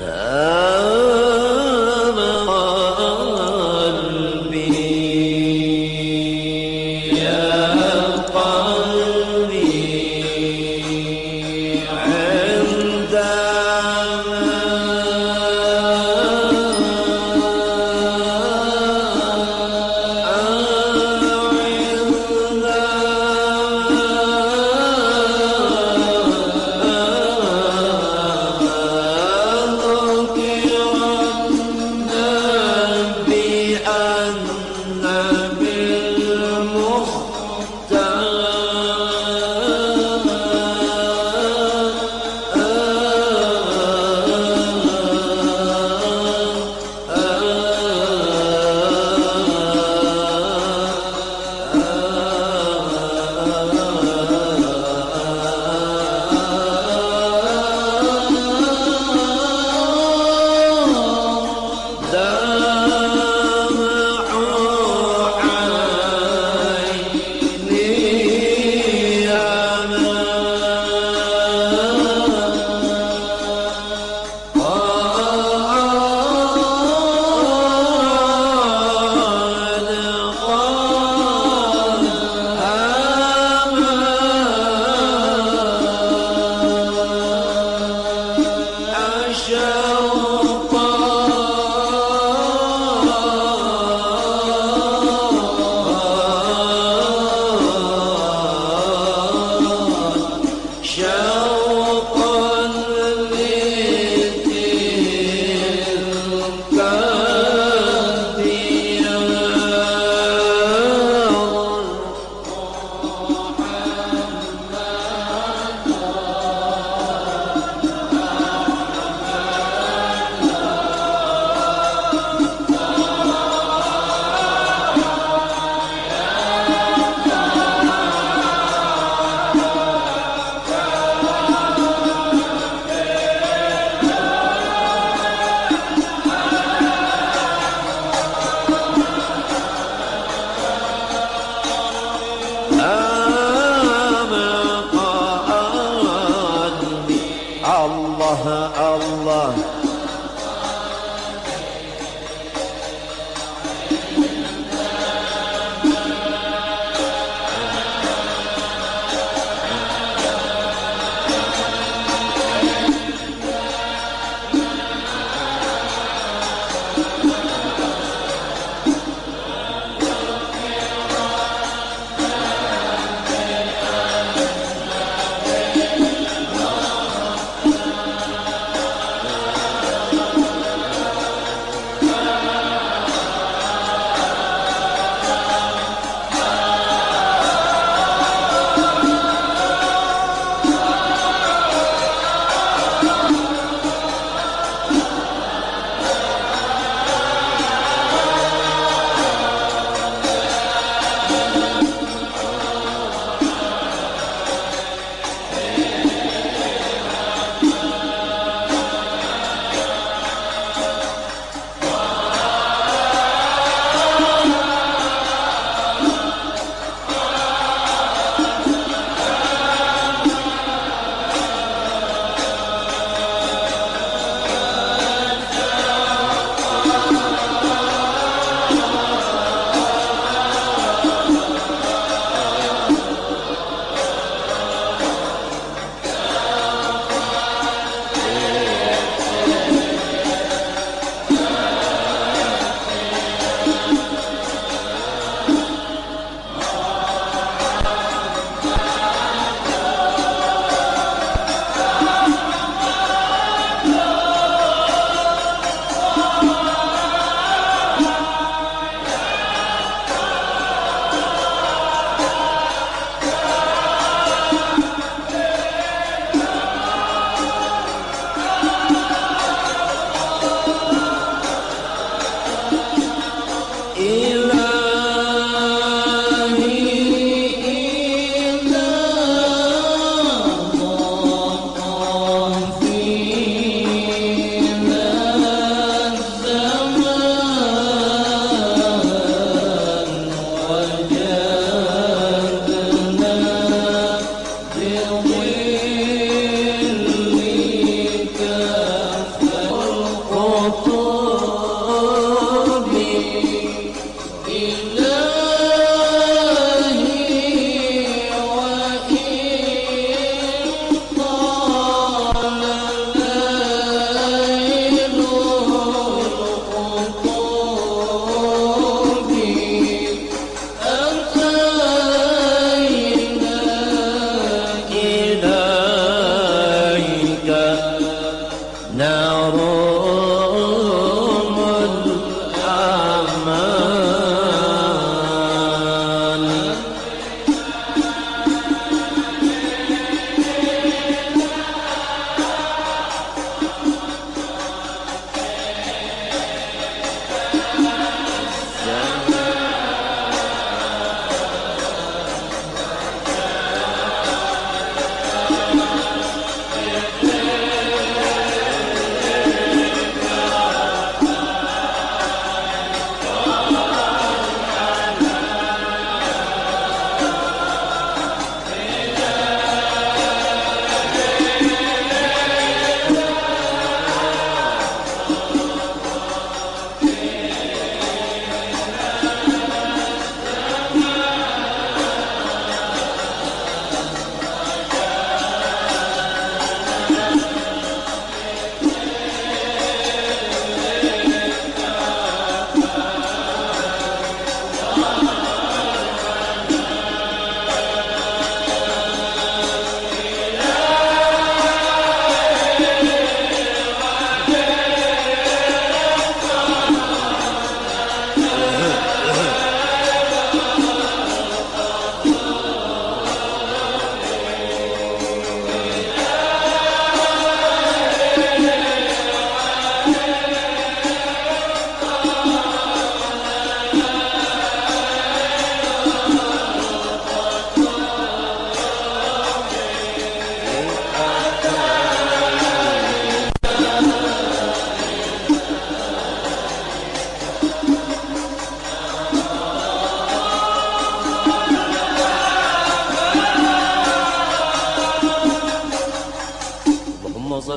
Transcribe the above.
Uh.